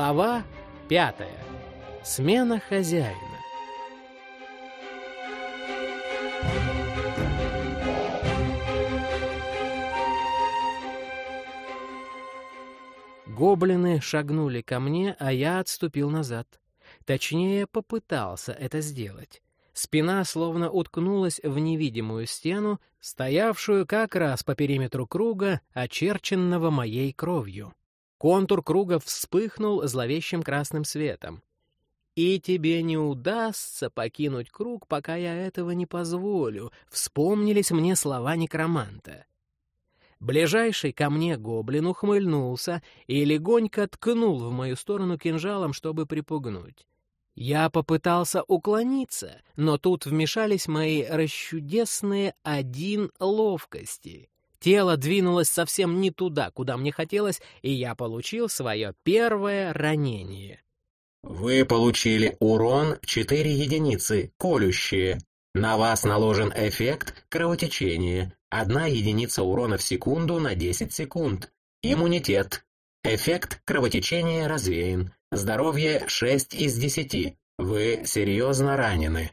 Глава пятая. Смена хозяина. Гоблины шагнули ко мне, а я отступил назад. Точнее, попытался это сделать. Спина словно уткнулась в невидимую стену, стоявшую как раз по периметру круга, очерченного моей кровью. Контур круга вспыхнул зловещим красным светом. «И тебе не удастся покинуть круг, пока я этого не позволю», — вспомнились мне слова некроманта. Ближайший ко мне гоблин ухмыльнулся и легонько ткнул в мою сторону кинжалом, чтобы припугнуть. Я попытался уклониться, но тут вмешались мои расчудесные один ловкости. Тело двинулось совсем не туда, куда мне хотелось, и я получил свое первое ранение. Вы получили урон 4 единицы, колющие. На вас наложен эффект кровотечения. Одна единица урона в секунду на 10 секунд. Иммунитет. Эффект кровотечения развеян. Здоровье 6 из 10. Вы серьезно ранены.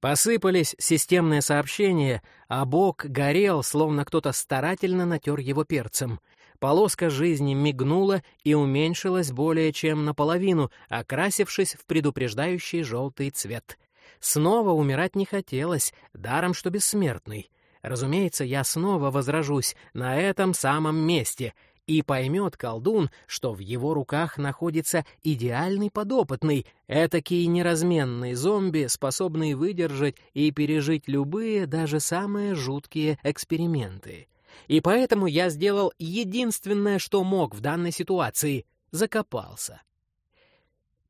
Посыпались системные сообщения, а бок горел, словно кто-то старательно натер его перцем. Полоска жизни мигнула и уменьшилась более чем наполовину, окрасившись в предупреждающий желтый цвет. Снова умирать не хотелось, даром что бессмертный. Разумеется, я снова возражусь на этом самом месте — и поймет колдун, что в его руках находится идеальный подопытный, этакий неразменный зомби, способный выдержать и пережить любые, даже самые жуткие эксперименты. И поэтому я сделал единственное, что мог в данной ситуации — закопался.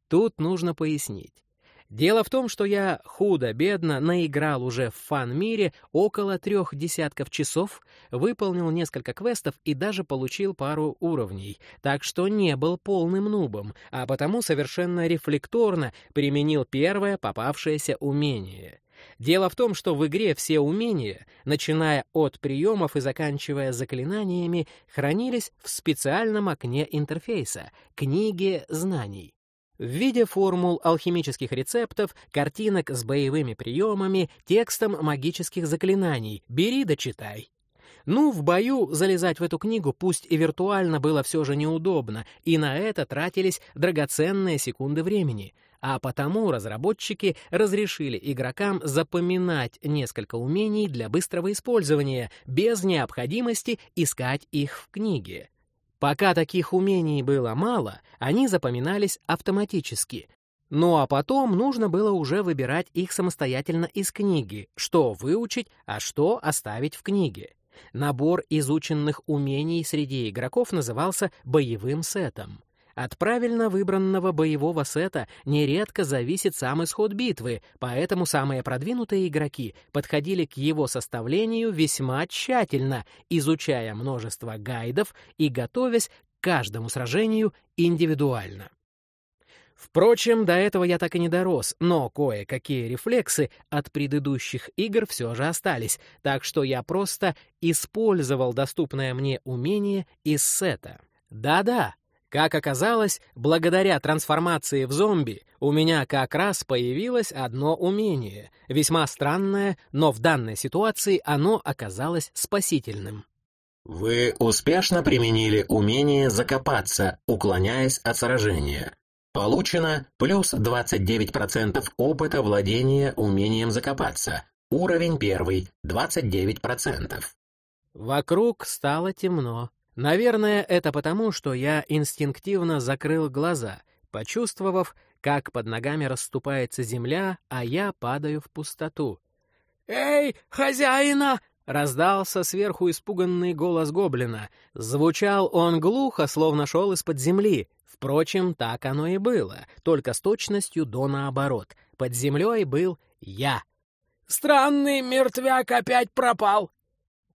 Тут нужно пояснить. Дело в том, что я худо-бедно наиграл уже в фан-мире около трех десятков часов, выполнил несколько квестов и даже получил пару уровней, так что не был полным нубом, а потому совершенно рефлекторно применил первое попавшееся умение. Дело в том, что в игре все умения, начиная от приемов и заканчивая заклинаниями, хранились в специальном окне интерфейса — книге знаний в виде формул алхимических рецептов, картинок с боевыми приемами, текстом магических заклинаний. Бери да читай. Ну, в бою залезать в эту книгу, пусть и виртуально, было все же неудобно, и на это тратились драгоценные секунды времени. А потому разработчики разрешили игрокам запоминать несколько умений для быстрого использования, без необходимости искать их в книге. Пока таких умений было мало, они запоминались автоматически. Ну а потом нужно было уже выбирать их самостоятельно из книги, что выучить, а что оставить в книге. Набор изученных умений среди игроков назывался боевым сетом. От правильно выбранного боевого сета нередко зависит сам исход битвы, поэтому самые продвинутые игроки подходили к его составлению весьма тщательно, изучая множество гайдов и готовясь к каждому сражению индивидуально. Впрочем, до этого я так и не дорос, но кое-какие рефлексы от предыдущих игр все же остались, так что я просто использовал доступное мне умение из сета. Да-да, как оказалось, благодаря трансформации в зомби у меня как раз появилось одно умение, весьма странное, но в данной ситуации оно оказалось спасительным. Вы успешно применили умение закопаться, уклоняясь от сражения. Получено плюс 29% опыта владения умением закопаться. Уровень первый, 29%. Вокруг стало темно. Наверное, это потому, что я инстинктивно закрыл глаза, почувствовав, как под ногами расступается земля, а я падаю в пустоту. «Эй, хозяина!» — раздался сверху испуганный голос гоблина. Звучал он глухо, словно шел из-под земли. Впрочем, так оно и было, только с точностью до наоборот. Под землей был я. «Странный мертвяк опять пропал!»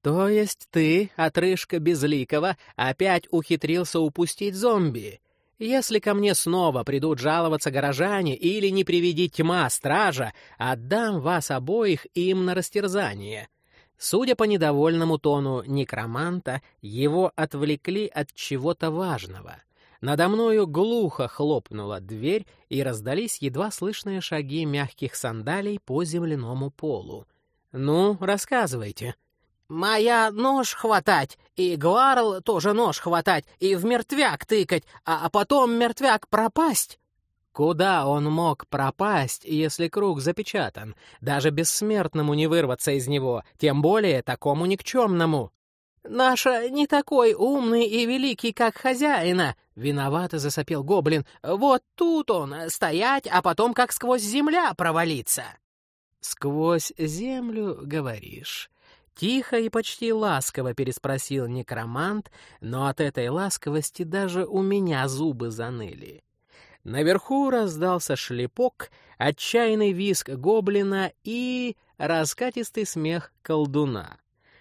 «То есть ты, отрыжка безликого, опять ухитрился упустить зомби? Если ко мне снова придут жаловаться горожане или не приведи тьма стража, отдам вас обоих им на растерзание». Судя по недовольному тону некроманта, его отвлекли от чего-то важного. Надо мною глухо хлопнула дверь, и раздались едва слышные шаги мягких сандалий по земляному полу. «Ну, рассказывайте». «Моя нож хватать, и Гварл тоже нож хватать, и в мертвяк тыкать, а потом мертвяк пропасть». Куда он мог пропасть, если круг запечатан? Даже бессмертному не вырваться из него, тем более такому никчемному. «Наша не такой умный и великий, как хозяина», — виновато засопел гоблин. «Вот тут он, стоять, а потом как сквозь земля провалиться». «Сквозь землю, говоришь?» Тихо и почти ласково переспросил некромант, но от этой ласковости даже у меня зубы заныли. Наверху раздался шлепок, отчаянный визг гоблина и раскатистый смех колдуна.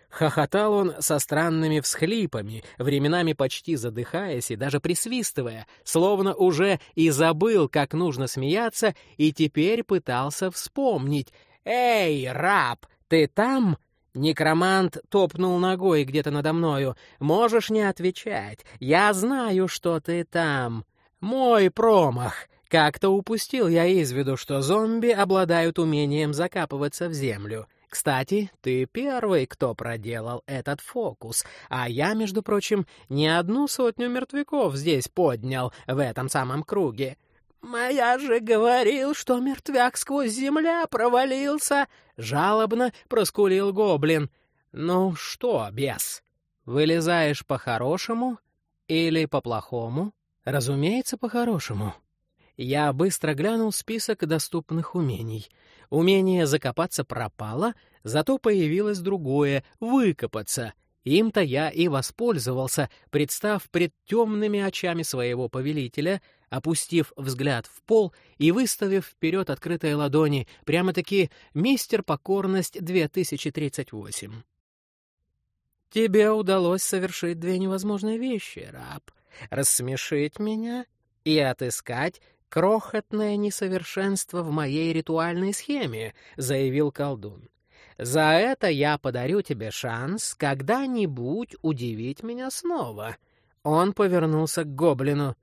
Хохотал он со странными всхлипами, временами почти задыхаясь и даже присвистывая, словно уже и забыл, как нужно смеяться, и теперь пытался вспомнить. «Эй, раб, ты там?» Некромант топнул ногой где-то надо мною. «Можешь не отвечать. Я знаю, что ты там. Мой промах. Как-то упустил я из виду, что зомби обладают умением закапываться в землю. Кстати, ты первый, кто проделал этот фокус, а я, между прочим, не одну сотню мертвяков здесь поднял в этом самом круге. «Моя же говорил, что мертвяк сквозь земля провалился!» — жалобно проскулил гоблин. «Ну что, бес, вылезаешь по-хорошему или по-плохому?» «Разумеется, по-хорошему». Я быстро глянул список доступных умений. Умение закопаться пропало, зато появилось другое — выкопаться — им-то я и воспользовался, представ пред темными очами своего повелителя, опустив взгляд в пол и выставив вперед открытые ладони, прямо-таки «Мистер Покорность 2038». «Тебе удалось совершить две невозможные вещи, раб. Рассмешить меня и отыскать крохотное несовершенство в моей ритуальной схеме», — заявил колдун. За это я подарю тебе шанс когда-нибудь удивить меня снова». Он повернулся к гоблину.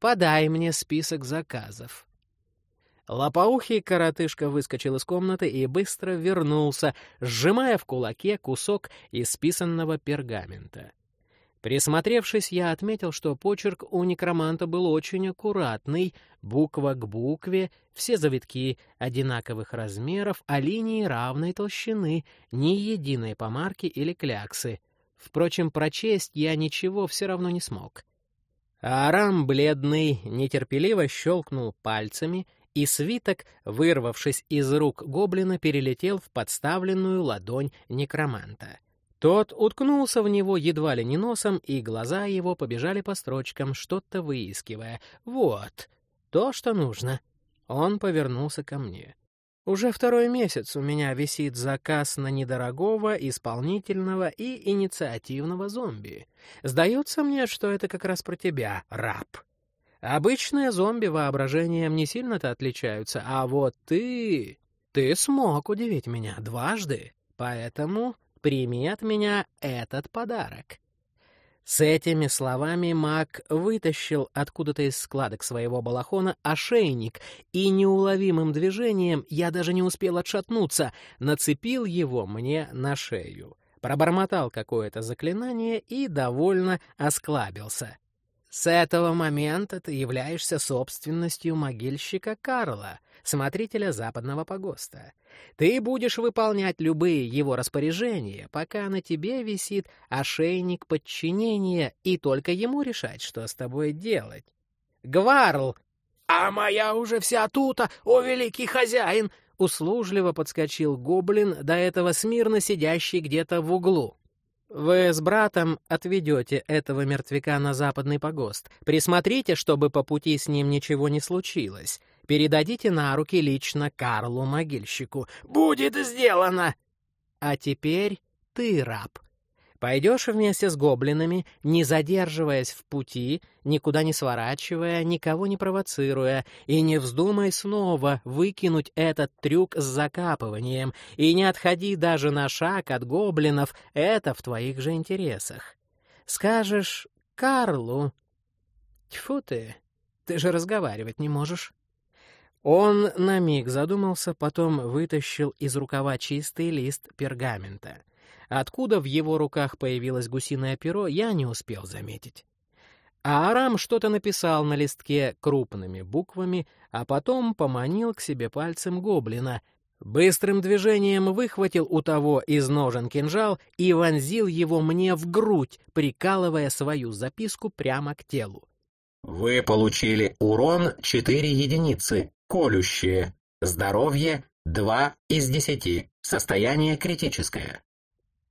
«Подай мне список заказов». Лопоухий коротышка выскочил из комнаты и быстро вернулся, сжимая в кулаке кусок исписанного пергамента. Присмотревшись, я отметил, что почерк у некроманта был очень аккуратный, буква к букве, все завитки одинаковых размеров, а линии равной толщины, ни единой помарки или кляксы. Впрочем, прочесть я ничего все равно не смог. Арам, бледный, нетерпеливо щелкнул пальцами, и свиток, вырвавшись из рук гоблина, перелетел в подставленную ладонь некроманта. Тот уткнулся в него едва ли не носом, и глаза его побежали по строчкам, что-то выискивая. «Вот, то, что нужно». Он повернулся ко мне. «Уже второй месяц у меня висит заказ на недорогого, исполнительного и инициативного зомби. Сдается мне, что это как раз про тебя, раб. Обычные зомби воображением не сильно-то отличаются, а вот ты... Ты смог удивить меня дважды, поэтому Прими от меня этот подарок». С этими словами маг вытащил откуда-то из складок своего балахона ошейник, и неуловимым движением, я даже не успел отшатнуться, нацепил его мне на шею. Пробормотал какое-то заклинание и довольно осклабился. С этого момента ты являешься собственностью могильщика Карла, смотрителя западного погоста. Ты будешь выполнять любые его распоряжения, пока на тебе висит ошейник подчинения, и только ему решать, что с тобой делать. Гварл! А моя уже вся тута, о великий хозяин! Услужливо подскочил гоблин, до этого смирно сидящий где-то в углу. Вы с братом отведете этого мертвяка на западный погост. Присмотрите, чтобы по пути с ним ничего не случилось. Передадите на руки лично Карлу-могильщику. Будет сделано! А теперь ты, раб. Пойдешь вместе с гоблинами, не задерживаясь в пути, никуда не сворачивая, никого не провоцируя, и не вздумай снова выкинуть этот трюк с закапыванием, и не отходи даже на шаг от гоблинов, это в твоих же интересах. Скажешь Карлу, Тьфу ты, ты же разговаривать не можешь. Он на миг задумался, потом вытащил из рукава чистый лист пергамента. Откуда в его руках появилось гусиное перо, я не успел заметить. А Арам что-то написал на листке крупными буквами, а потом поманил к себе пальцем гоблина. Быстрым движением выхватил у того из ножен кинжал и вонзил его мне в грудь, прикалывая свою записку прямо к телу. Вы получили урон 4 единицы, колющее. Здоровье 2 из 10. Состояние критическое.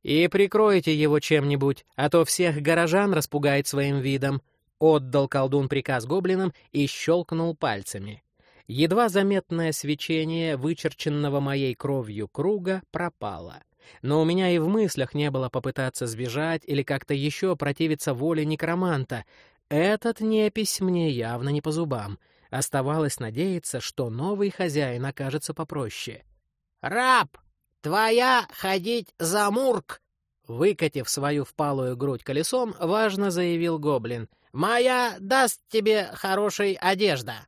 И прикройте его чем-нибудь, а то всех горожан распугает своим видом. Отдал колдун приказ гоблинам и щелкнул пальцами. Едва заметное свечение вычерченного моей кровью круга пропало. Но у меня и в мыслях не было попытаться сбежать или как-то еще противиться воле некроманта. Этот непись мне явно не по зубам. Оставалось надеяться, что новый хозяин окажется попроще. «Раб, твоя ходить за мурк!» Выкатив свою впалую грудь колесом, важно заявил гоблин. «Моя даст тебе хорошей одежда».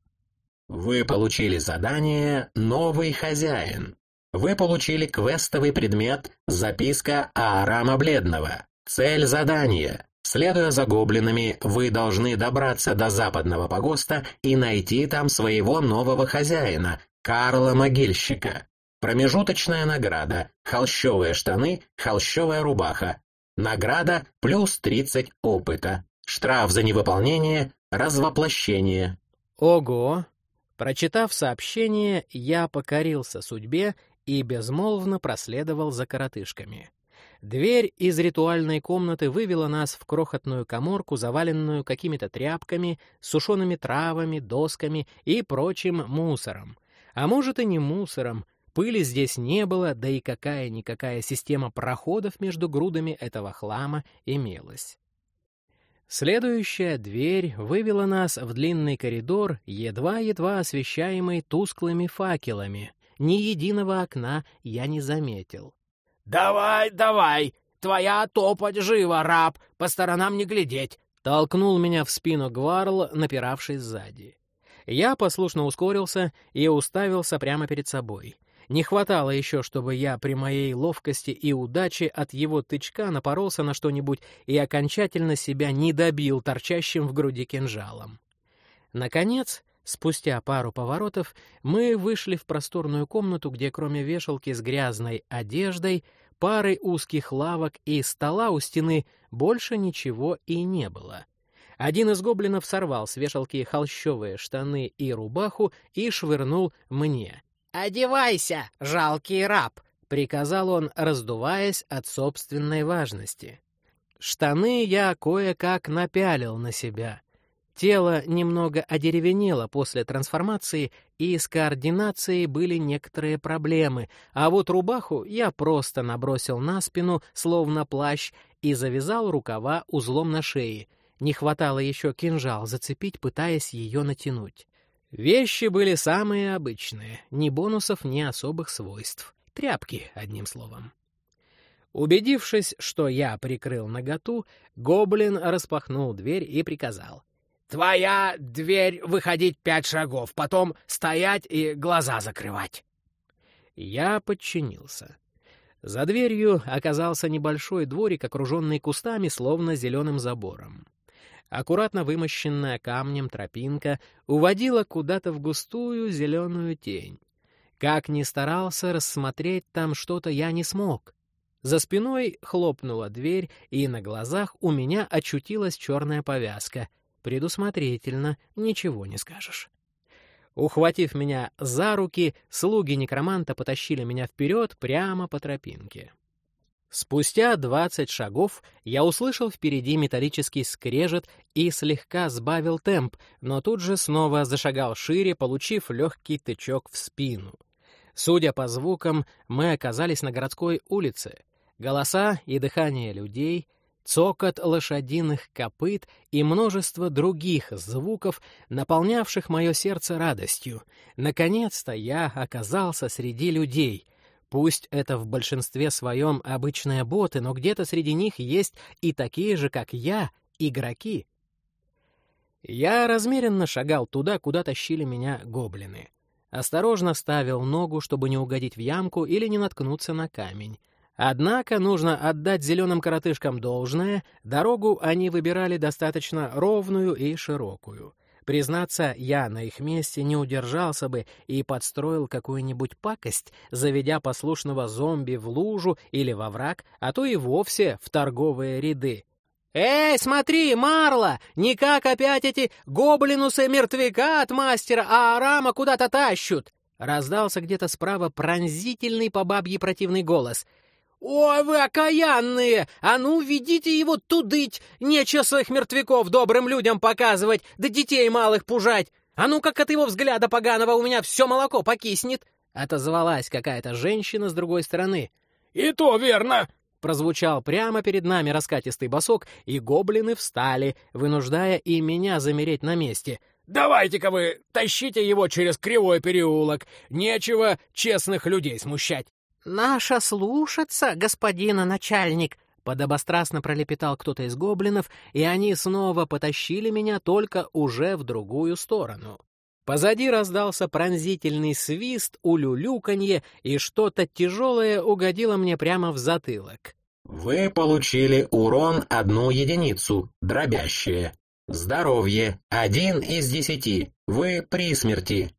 Вы получили задание «Новый хозяин». Вы получили квестовый предмет «Записка Аарама Бледного». Цель задания Следуя за гоблинами, вы должны добраться до западного погоста и найти там своего нового хозяина, Карла Могильщика. Промежуточная награда – холщовые штаны, холщовая рубаха. Награда – плюс 30 опыта. Штраф за невыполнение – развоплощение. Ого! Прочитав сообщение, я покорился судьбе и безмолвно проследовал за коротышками. Дверь из ритуальной комнаты вывела нас в крохотную коморку, заваленную какими-то тряпками, сушеными травами, досками и прочим мусором. А может и не мусором, пыли здесь не было, да и какая-никакая система проходов между грудами этого хлама имелась. Следующая дверь вывела нас в длинный коридор, едва-едва освещаемый тусклыми факелами. Ни единого окна я не заметил. «Давай, давай! Твоя топать живо, раб! По сторонам не глядеть!» Толкнул меня в спину Гварл, напиравший сзади. Я послушно ускорился и уставился прямо перед собой. Не хватало еще, чтобы я при моей ловкости и удаче от его тычка напоролся на что-нибудь и окончательно себя не добил торчащим в груди кинжалом. Наконец, спустя пару поворотов, мы вышли в просторную комнату, где кроме вешалки с грязной одеждой пары узких лавок и стола у стены больше ничего и не было. Один из гоблинов сорвал с вешалки холщовые штаны и рубаху и швырнул мне. «Одевайся, жалкий раб!» — приказал он, раздуваясь от собственной важности. Штаны я кое-как напялил на себя. Тело немного одеревенело после трансформации, и с координацией были некоторые проблемы, а вот рубаху я просто набросил на спину, словно плащ, и завязал рукава узлом на шее. Не хватало еще кинжал зацепить, пытаясь ее натянуть. Вещи были самые обычные, ни бонусов, ни особых свойств. Тряпки, одним словом. Убедившись, что я прикрыл наготу, гоблин распахнул дверь и приказал. Твоя дверь выходить пять шагов, потом стоять и глаза закрывать. Я подчинился. За дверью оказался небольшой дворик, окруженный кустами, словно зеленым забором. Аккуратно вымощенная камнем тропинка уводила куда-то в густую зеленую тень. Как ни старался рассмотреть там что-то, я не смог. За спиной хлопнула дверь, и на глазах у меня очутилась черная повязка — Предусмотрительно, ничего не скажешь. Ухватив меня за руки, слуги некроманта потащили меня вперед прямо по тропинке. Спустя двадцать шагов я услышал впереди металлический скрежет и слегка сбавил темп, но тут же снова зашагал шире, получив легкий тычок в спину. Судя по звукам, мы оказались на городской улице. Голоса и дыхание людей — цокот лошадиных копыт и множество других звуков, наполнявших мое сердце радостью. Наконец-то я оказался среди людей. Пусть это в большинстве своем обычные боты, но где-то среди них есть и такие же, как я, игроки. Я размеренно шагал туда, куда тащили меня гоблины. Осторожно ставил ногу, чтобы не угодить в ямку или не наткнуться на камень. Однако нужно отдать зеленым коротышкам должное, дорогу они выбирали достаточно ровную и широкую. Признаться, я на их месте не удержался бы и подстроил какую-нибудь пакость, заведя послушного зомби в лужу или во враг, а то и вовсе в торговые ряды. «Эй, смотри, Марла! Никак опять эти гоблинусы мертвяка от мастера, а Арама куда-то тащут!» Раздался где-то справа пронзительный по бабье противный голос — «Ой, вы окаянные! А ну, ведите его тудыть! Нечего своих мертвяков добрым людям показывать, да детей малых пужать! А ну, как от его взгляда поганого у меня все молоко покиснет!» Отозвалась какая-то женщина с другой стороны. «И то верно!» Прозвучал прямо перед нами раскатистый босок, и гоблины встали, вынуждая и меня замереть на месте. «Давайте-ка вы тащите его через кривой переулок! Нечего честных людей смущать!» «Наша слушаться, господина начальник!» Подобострастно пролепетал кто-то из гоблинов, и они снова потащили меня только уже в другую сторону. Позади раздался пронзительный свист, улюлюканье, и что-то тяжелое угодило мне прямо в затылок. Вы получили урон одну единицу, дробящее. Здоровье один из десяти. Вы при смерти.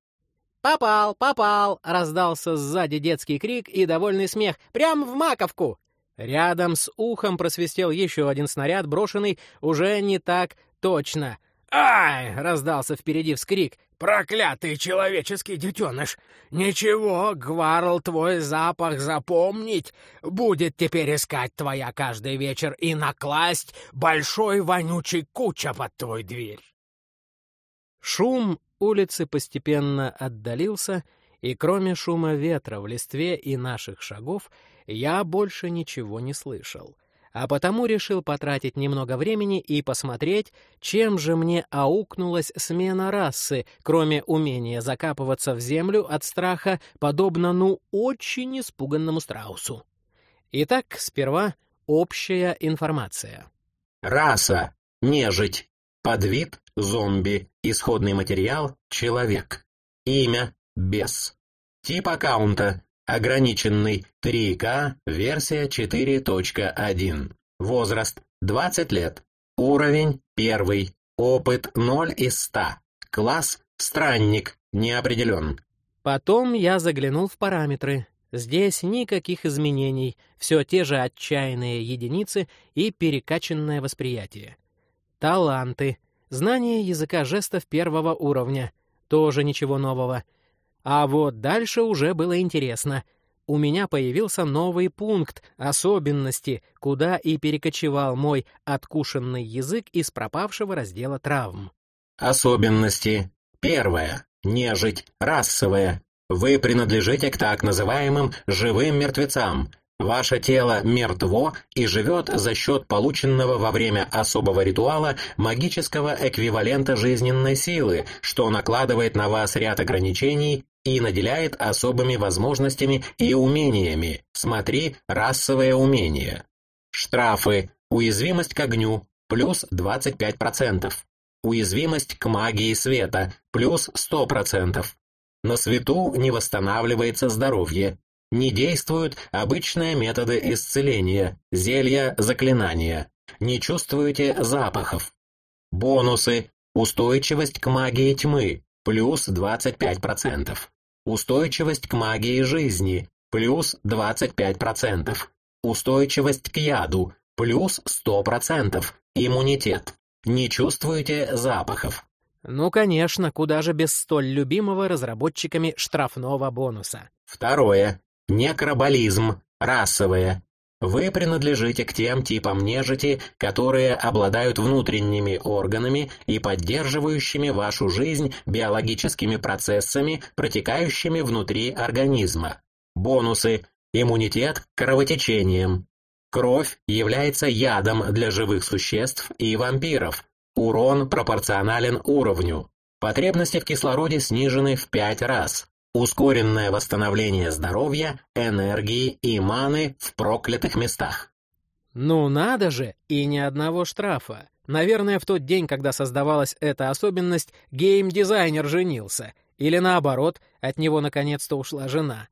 «Попал, попал!» — раздался сзади детский крик и довольный смех. «Прям в маковку!» Рядом с ухом просвистел еще один снаряд, брошенный уже не так точно. «Ай!» — раздался впереди вскрик. «Проклятый человеческий детеныш! Ничего, Гварл твой запах запомнить, будет теперь искать твоя каждый вечер и накласть большой вонючий куча под твой дверь!» Шум улицы постепенно отдалился, и кроме шума ветра в листве и наших шагов, я больше ничего не слышал. А потому решил потратить немного времени и посмотреть, чем же мне аукнулась смена расы, кроме умения закапываться в землю от страха, подобно, ну, очень испуганному страусу. Итак, сперва общая информация. Раса. Нежить. Подвид — зомби. Исходный материал — человек. Имя — бес. Тип аккаунта — ограниченный 3К, версия 4.1. Возраст — 20 лет. Уровень — 1. Опыт — 0 из 100. Класс — странник, не определен. Потом я заглянул в параметры. Здесь никаких изменений, все те же отчаянные единицы и перекачанное восприятие. Таланты. Знание языка жестов первого уровня. Тоже ничего нового. А вот дальше уже было интересно. У меня появился новый пункт особенности, куда и перекочевал мой откушенный язык из пропавшего раздела травм. Особенности. Первое. Нежить. Расовая. Вы принадлежите к так называемым «живым мертвецам», Ваше тело мертво и живет за счет полученного во время особого ритуала магического эквивалента жизненной силы, что накладывает на вас ряд ограничений и наделяет особыми возможностями и умениями. Смотри расовые умения. Штрафы. Уязвимость к огню. Плюс 25%. Уязвимость к магии света. Плюс 100%. На свету не восстанавливается здоровье. Не действуют обычные методы исцеления, зелья, заклинания. Не чувствуете запахов. Бонусы. Устойчивость к магии тьмы, плюс 25%. Устойчивость к магии жизни, плюс 25%. Устойчивость к яду, плюс 100%. Иммунитет. Не чувствуете запахов. Ну, конечно, куда же без столь любимого разработчиками штрафного бонуса. Второе. Некроболизм. Расовое. Вы принадлежите к тем типам нежити, которые обладают внутренними органами и поддерживающими вашу жизнь биологическими процессами, протекающими внутри организма. Бонусы. Иммунитет к кровотечениям. Кровь является ядом для живых существ и вампиров. Урон пропорционален уровню. Потребности в кислороде снижены в 5 раз. Ускоренное восстановление здоровья, энергии и маны в проклятых местах. Ну надо же, и ни одного штрафа. Наверное, в тот день, когда создавалась эта особенность, гейм-дизайнер женился. Или наоборот, от него наконец-то ушла жена.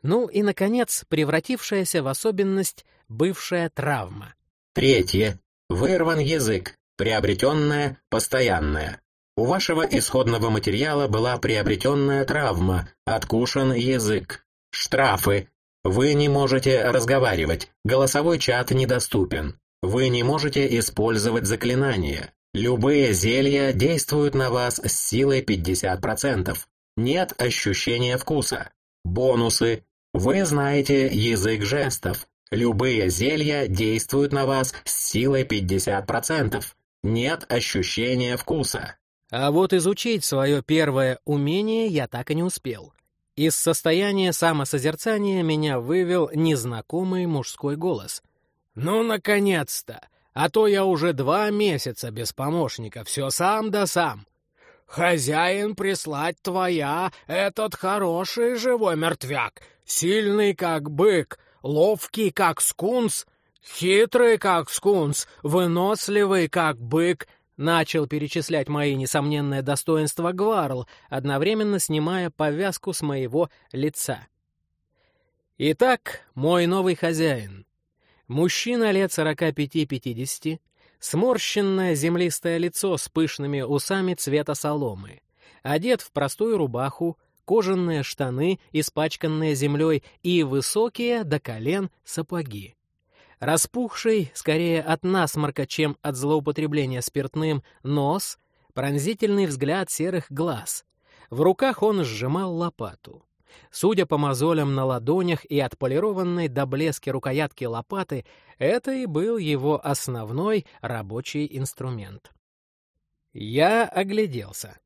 Ну и, наконец, превратившаяся в особенность бывшая травма. Третье. Вырван язык. Приобретенная, постоянная. У вашего исходного материала была приобретенная травма, откушен язык. Штрафы. Вы не можете разговаривать, голосовой чат недоступен. Вы не можете использовать заклинания. Любые зелья действуют на вас с силой 50%. Нет ощущения вкуса. Бонусы. Вы знаете язык жестов. Любые зелья действуют на вас с силой 50%. Нет ощущения вкуса. А вот изучить свое первое умение я так и не успел. Из состояния самосозерцания меня вывел незнакомый мужской голос. «Ну, наконец-то! А то я уже два месяца без помощника, все сам да сам. Хозяин прислать твоя, этот хороший живой мертвяк, сильный как бык, ловкий как скунс, хитрый как скунс, выносливый как бык, Начал перечислять мои несомненные достоинства Гварл, одновременно снимая повязку с моего лица. Итак, мой новый хозяин. Мужчина лет 45-50, сморщенное землистое лицо с пышными усами цвета соломы, одет в простую рубаху, кожаные штаны, испачканные землей, и высокие до колен сапоги. Распухший, скорее от насморка, чем от злоупотребления спиртным, нос, пронзительный взгляд серых глаз. В руках он сжимал лопату. Судя по мозолям на ладонях и отполированной до блески рукоятки лопаты, это и был его основной рабочий инструмент. Я огляделся.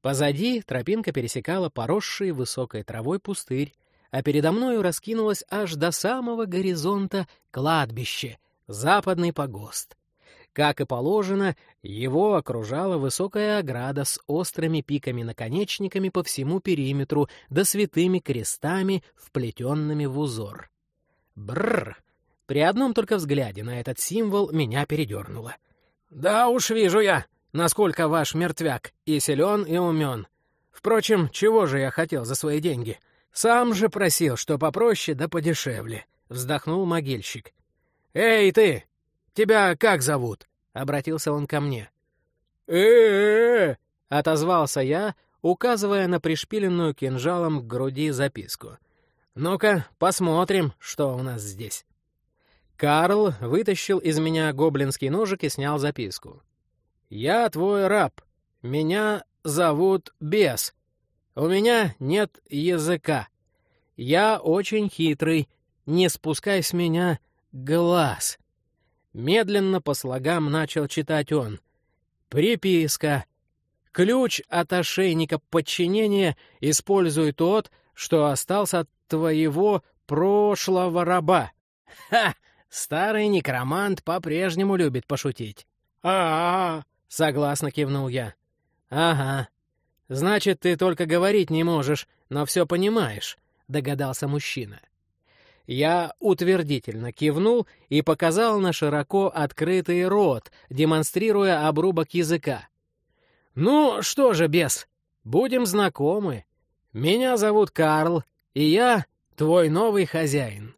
Позади тропинка пересекала поросший высокой травой пустырь, а передо мною раскинулось аж до самого горизонта кладбище, западный погост. Как и положено, его окружала высокая ограда с острыми пиками-наконечниками по всему периметру, да святыми крестами, вплетенными в узор. Бррр! При одном только взгляде на этот символ меня передернуло. «Да уж вижу я, насколько ваш мертвяк и силен, и умен. Впрочем, чего же я хотел за свои деньги? «Сам же просил, что попроще да подешевле», — вздохнул могильщик. «Эй, ты! Тебя как зовут?» — обратился он ко мне. э отозвался я, указывая на пришпиленную кинжалом к груди записку. «Ну-ка, посмотрим, что у нас здесь». Карл вытащил из меня гоблинский ножик и снял записку. «Я твой раб. Меня зовут Бес. У меня нет языка. Я очень хитрый. Не спускай с меня глаз. Медленно по слогам начал читать он. Приписка. Ключ от ошейника подчинения используй тот, что остался от твоего прошлого раба. Ха! Старый некромант по-прежнему любит пошутить. А-а-а! Согласно кивнул я. Ага. «Значит, ты только говорить не можешь, но все понимаешь», — догадался мужчина. Я утвердительно кивнул и показал на широко открытый рот, демонстрируя обрубок языка. «Ну что же, бес, будем знакомы. Меня зовут Карл, и я твой новый хозяин».